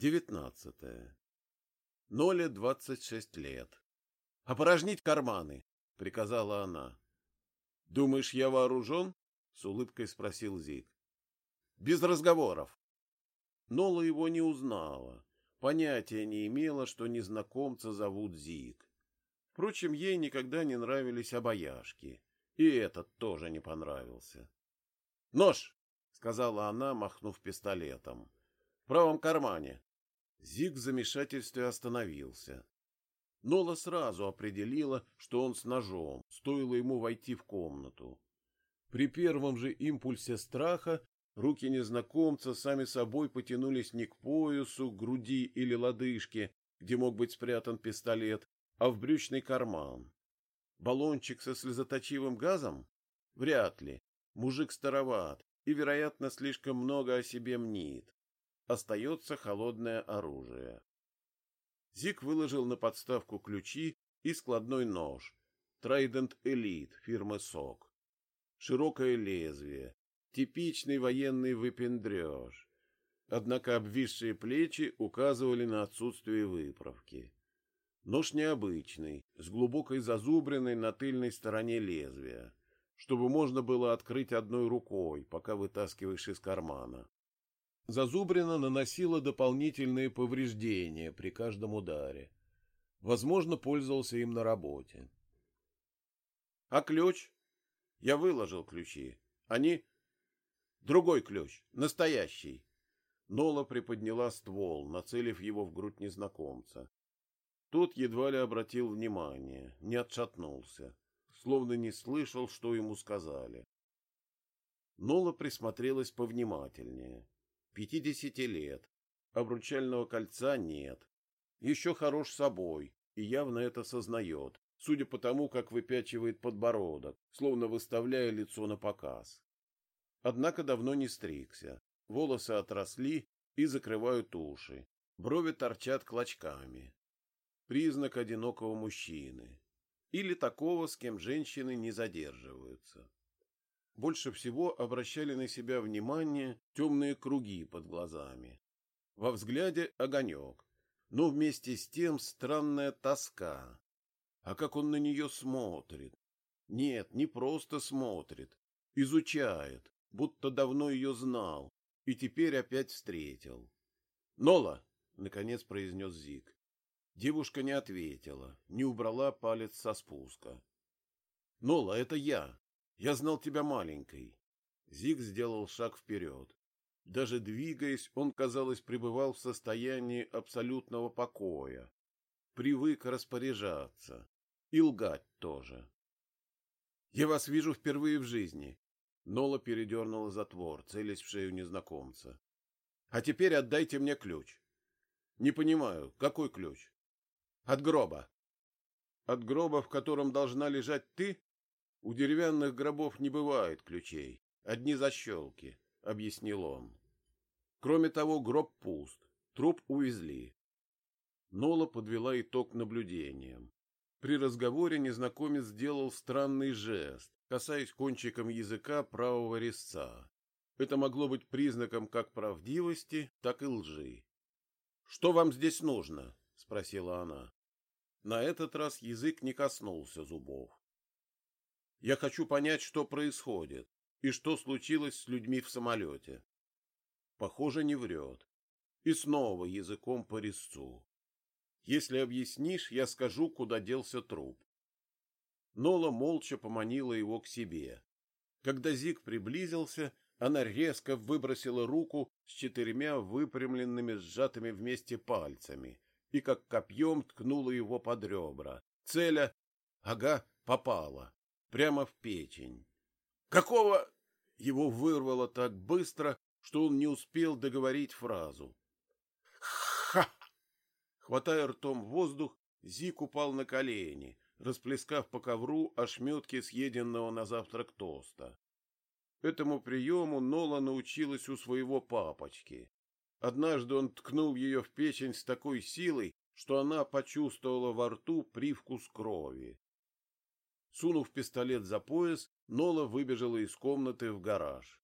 Девятнадцатое. Ноле двадцать шесть лет. «Опорожнить карманы!» — приказала она. «Думаешь, я вооружен?» — с улыбкой спросил Зик. «Без разговоров». Нола его не узнала, понятия не имела, что незнакомца зовут Зик. Впрочем, ей никогда не нравились обаяшки, и этот тоже не понравился. «Нож!» — сказала она, махнув пистолетом. «В правом кармане». Зиг в замешательстве остановился. Нола сразу определила, что он с ножом, стоило ему войти в комнату. При первом же импульсе страха руки незнакомца сами собой потянулись не к поясу, груди или лодыжке, где мог быть спрятан пистолет, а в брючный карман. Баллончик со слезоточивым газом? Вряд ли. Мужик староват и, вероятно, слишком много о себе мнит. Остается холодное оружие. Зик выложил на подставку ключи и складной нож. Trident Elite фирмы СОК. Широкое лезвие. Типичный военный выпендреж. Однако обвисшие плечи указывали на отсутствие выправки. Нож необычный, с глубокой зазубренной на тыльной стороне лезвия, чтобы можно было открыть одной рукой, пока вытаскиваешь из кармана. Зазубрина наносила дополнительные повреждения при каждом ударе. Возможно, пользовался им на работе. — А ключ? Я выложил ключи. Они... Другой ключ, настоящий. Нола приподняла ствол, нацелив его в грудь незнакомца. Тот едва ли обратил внимание, не отшатнулся, словно не слышал, что ему сказали. Нола присмотрелась повнимательнее. Пятидесяти лет. Обручального кольца нет. Еще хорош собой и явно это сознает, судя по тому, как выпячивает подбородок, словно выставляя лицо на показ. Однако давно не стригся. Волосы отросли и закрывают уши. Брови торчат клочками. Признак одинокого мужчины. Или такого, с кем женщины не задерживаются больше всего обращали на себя внимание темные круги под глазами. Во взгляде огонек, но вместе с тем странная тоска. А как он на нее смотрит? Нет, не просто смотрит, изучает, будто давно ее знал и теперь опять встретил. «Нола!» — наконец произнес Зик. Девушка не ответила, не убрала палец со спуска. «Нола, это я!» Я знал тебя маленькой. Зиг сделал шаг вперед. Даже двигаясь, он, казалось, пребывал в состоянии абсолютного покоя. Привык распоряжаться. И лгать тоже. «Я вас вижу впервые в жизни», — Нола передернула затвор, целясь в шею незнакомца. «А теперь отдайте мне ключ». «Не понимаю, какой ключ?» «От гроба». «От гроба, в котором должна лежать ты?» У деревянных гробов не бывает ключей, одни защелки, — объяснил он. Кроме того, гроб пуст, труп увезли. Нола подвела итог наблюдениям. При разговоре незнакомец сделал странный жест, касаясь кончиком языка правого резца. Это могло быть признаком как правдивости, так и лжи. — Что вам здесь нужно? — спросила она. На этот раз язык не коснулся зубов. Я хочу понять, что происходит и что случилось с людьми в самолете. Похоже, не врет. И снова языком по резцу. Если объяснишь, я скажу, куда делся труп. Нола молча поманила его к себе. Когда Зик приблизился, она резко выбросила руку с четырьмя выпрямленными сжатыми вместе пальцами и как копьем ткнула его под ребра. Целя... Ага, попала прямо в печень. Какого? Его вырвало так быстро, что он не успел договорить фразу. Ха! Хватая ртом воздух, Зик упал на колени, расплескав по ковру ошметки съеденного на завтрак тоста. Этому приему Нола научилась у своего папочки. Однажды он ткнул ее в печень с такой силой, что она почувствовала во рту привкус крови. Сунув пистолет за пояс, Нола выбежала из комнаты в гараж.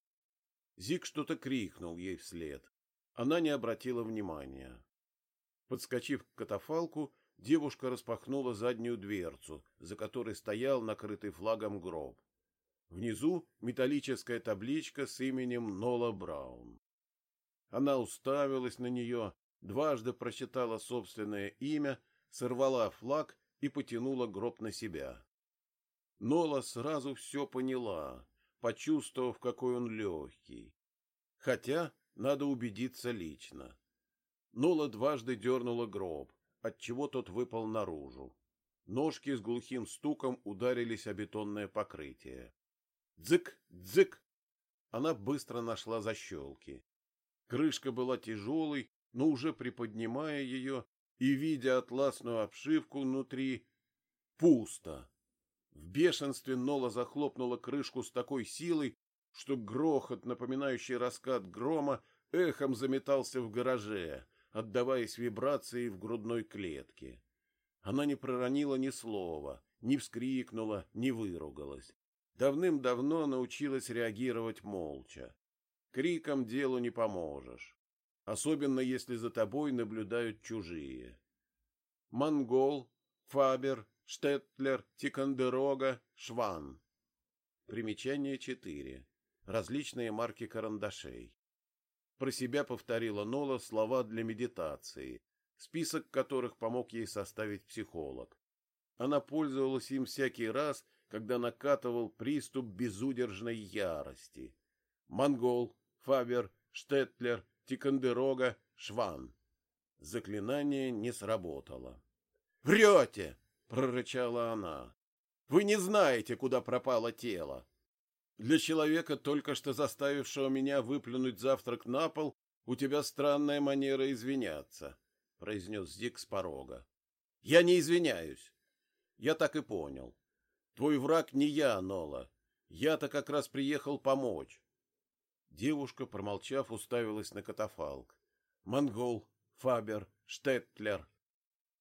Зик что-то крикнул ей вслед. Она не обратила внимания. Подскочив к катафалку, девушка распахнула заднюю дверцу, за которой стоял накрытый флагом гроб. Внизу металлическая табличка с именем Нола Браун. Она уставилась на нее, дважды прочитала собственное имя, сорвала флаг и потянула гроб на себя. Нола сразу все поняла, почувствовав, какой он легкий. Хотя надо убедиться лично. Нола дважды дернула гроб, отчего тот выпал наружу. Ножки с глухим стуком ударились о бетонное покрытие. Дзык, дзык! Она быстро нашла защелки. Крышка была тяжелой, но уже приподнимая ее и видя атласную обшивку внутри, пусто. В бешенстве Нола захлопнула крышку с такой силой, что грохот, напоминающий раскат грома, эхом заметался в гараже, отдаваясь вибрации в грудной клетке. Она не проронила ни слова, не вскрикнула, не выругалась. Давным-давно научилась реагировать молча. Криком делу не поможешь, особенно если за тобой наблюдают чужие. Монгол, Фабер, Штетлер, Тикандерога, Шван. Примечание 4. Различные марки карандашей. Про себя повторила Нола слова для медитации, список которых помог ей составить психолог. Она пользовалась им всякий раз, когда накатывал приступ безудержной ярости. Монгол, Фабер, Штетлер, Тикандерога, Шван. Заклинание не сработало. «Врете!» — прорычала она. «Вы не знаете, куда пропало тело. Для человека, только что заставившего меня выплюнуть завтрак на пол, у тебя странная манера извиняться», — произнес Зик с порога. «Я не извиняюсь. Я так и понял. Твой враг не я, Нола. Я-то как раз приехал помочь. Девушка, промолчав, уставилась на катафалк. Монгол, Фабер, Штетлер.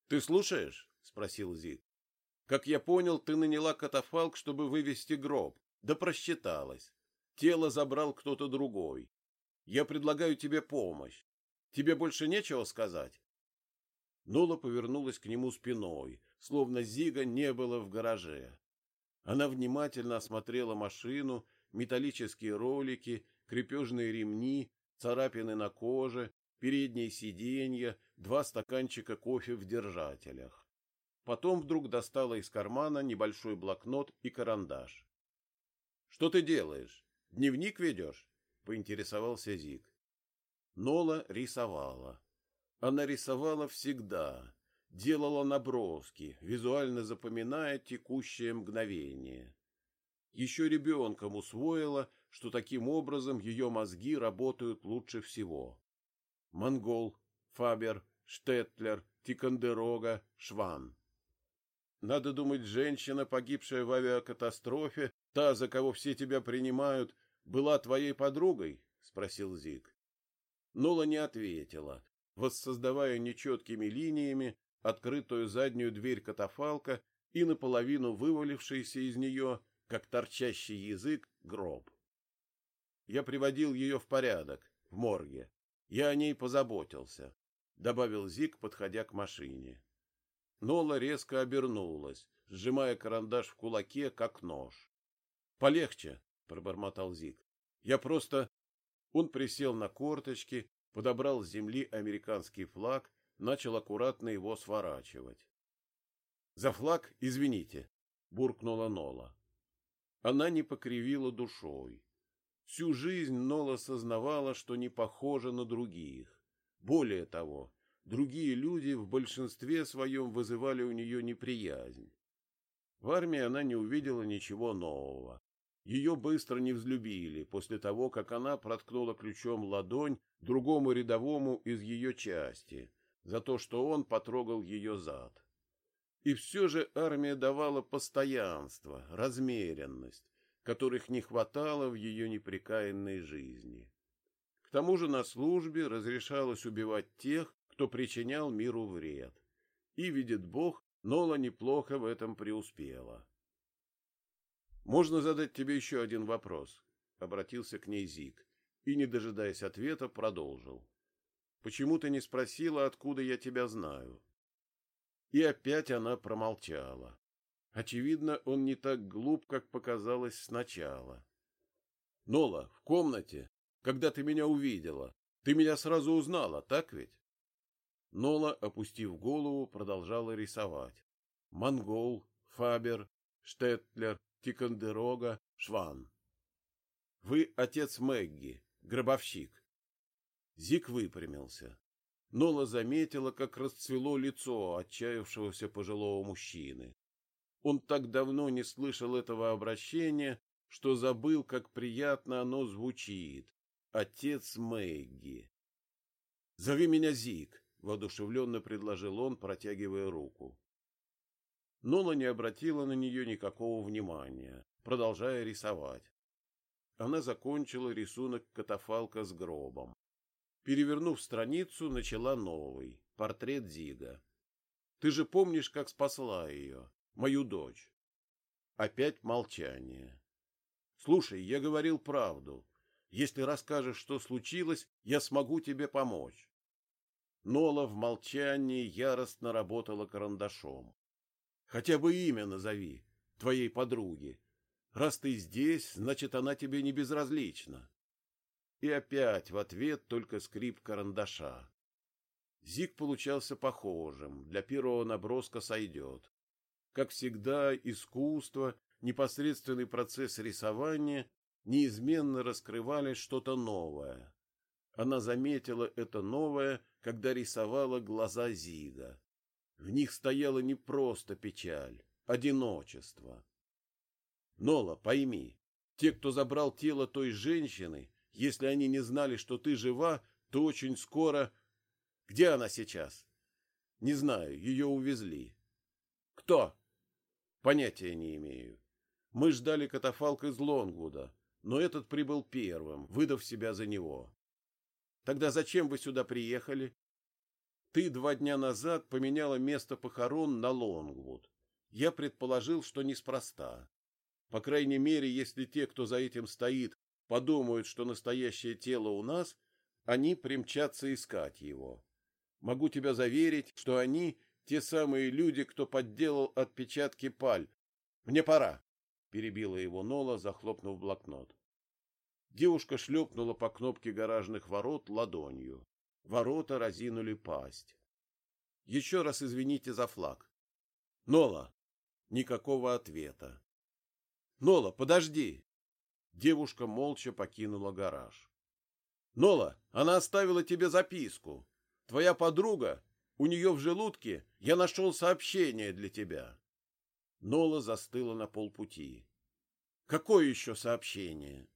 Ты слушаешь? Спросил Зиг. Как я понял, ты наняла катафалк, чтобы вывести гроб. Да просчиталась. Тело забрал кто-то другой. Я предлагаю тебе помощь. Тебе больше нечего сказать? Нола повернулась к нему спиной, словно Зига не было в гараже. Она внимательно осмотрела машину, металлические ролики крепежные ремни, царапины на коже, передние сиденья, два стаканчика кофе в держателях. Потом вдруг достала из кармана небольшой блокнот и карандаш. — Что ты делаешь? Дневник ведешь? — поинтересовался Зик. Нола рисовала. Она рисовала всегда, делала наброски, визуально запоминая текущее мгновение. Еще ребенком усвоила, что таким образом ее мозги работают лучше всего. Монгол, Фабер, Штетлер, Тикандерога, Шван. Надо думать, женщина, погибшая в авиакатастрофе, та, за кого все тебя принимают, была твоей подругой? — спросил Зик. Нола не ответила, воссоздавая нечеткими линиями открытую заднюю дверь катафалка и наполовину вывалившийся из нее, как торчащий язык, гроб. Я приводил ее в порядок, в морге. Я о ней позаботился, — добавил Зик, подходя к машине. Нола резко обернулась, сжимая карандаш в кулаке, как нож. — Полегче, — пробормотал Зик. — Я просто... Он присел на корточки, подобрал с земли американский флаг, начал аккуратно его сворачивать. — За флаг извините, — буркнула Нола. Она не покривила душой. Всю жизнь Нола сознавала, что не похожа на других. Более того, другие люди в большинстве своем вызывали у нее неприязнь. В армии она не увидела ничего нового. Ее быстро не взлюбили после того, как она проткнула ключом ладонь другому рядовому из ее части за то, что он потрогал ее зад. И все же армия давала постоянство, размеренность, которых не хватало в ее непрекаянной жизни. К тому же на службе разрешалось убивать тех, кто причинял миру вред. И, видит Бог, Нола неплохо в этом преуспела. «Можно задать тебе еще один вопрос?» — обратился к ней Зик и, не дожидаясь ответа, продолжил. почему ты не спросила, откуда я тебя знаю? И опять она промолчала. Очевидно, он не так глуп, как показалось сначала. Нола, в комнате, когда ты меня увидела, ты меня сразу узнала, так ведь? Нола, опустив голову, продолжала рисовать. Монгол, Фабер, Штетлер, Тикандерога, Шван. Вы отец Мэгги, гробовщик. Зик выпрямился. Нола заметила, как расцвело лицо отчаявшегося пожилого мужчины. Он так давно не слышал этого обращения, что забыл, как приятно оно звучит. Отец Мэгги. «Зови меня Зик», — воодушевленно предложил он, протягивая руку. Нола не обратила на нее никакого внимания, продолжая рисовать. Она закончила рисунок катафалка с гробом. Перевернув страницу, начала новый, портрет Зига. Ты же помнишь, как спасла ее, мою дочь? Опять молчание. Слушай, я говорил правду. Если расскажешь, что случилось, я смогу тебе помочь. Нола в молчании яростно работала карандашом. Хотя бы имя назови, твоей подруги. Раз ты здесь, значит, она тебе не безразлична. И опять в ответ только скрип карандаша. Зиг получался похожим, для первого наброска сойдет. Как всегда, искусство, непосредственный процесс рисования неизменно раскрывали что-то новое. Она заметила это новое, когда рисовала глаза Зига. В них стояла не просто печаль, одиночество. Нола, пойми, те, кто забрал тело той женщины, если они не знали, что ты жива, то очень скоро... Где она сейчас? Не знаю, ее увезли. Кто? Понятия не имею. Мы ждали катафалк из Лонгвуда, но этот прибыл первым, выдав себя за него. Тогда зачем вы сюда приехали? Ты два дня назад поменяла место похорон на Лонгвуд. Я предположил, что неспроста. По крайней мере, если те, кто за этим стоит, подумают, что настоящее тело у нас, они примчатся искать его. Могу тебя заверить, что они те самые люди, кто подделал отпечатки паль. Мне пора, перебила его Нола, захлопнув блокнот. Девушка шлепнула по кнопке гаражных ворот ладонью. Ворота разинули пасть. Еще раз извините за флаг. Нола. Никакого ответа. Нола, подожди. Девушка молча покинула гараж. Нола, она оставила тебе записку. Твоя подруга, у нее в желудке я нашел сообщение для тебя. Нола застыла на полпути. Какое еще сообщение?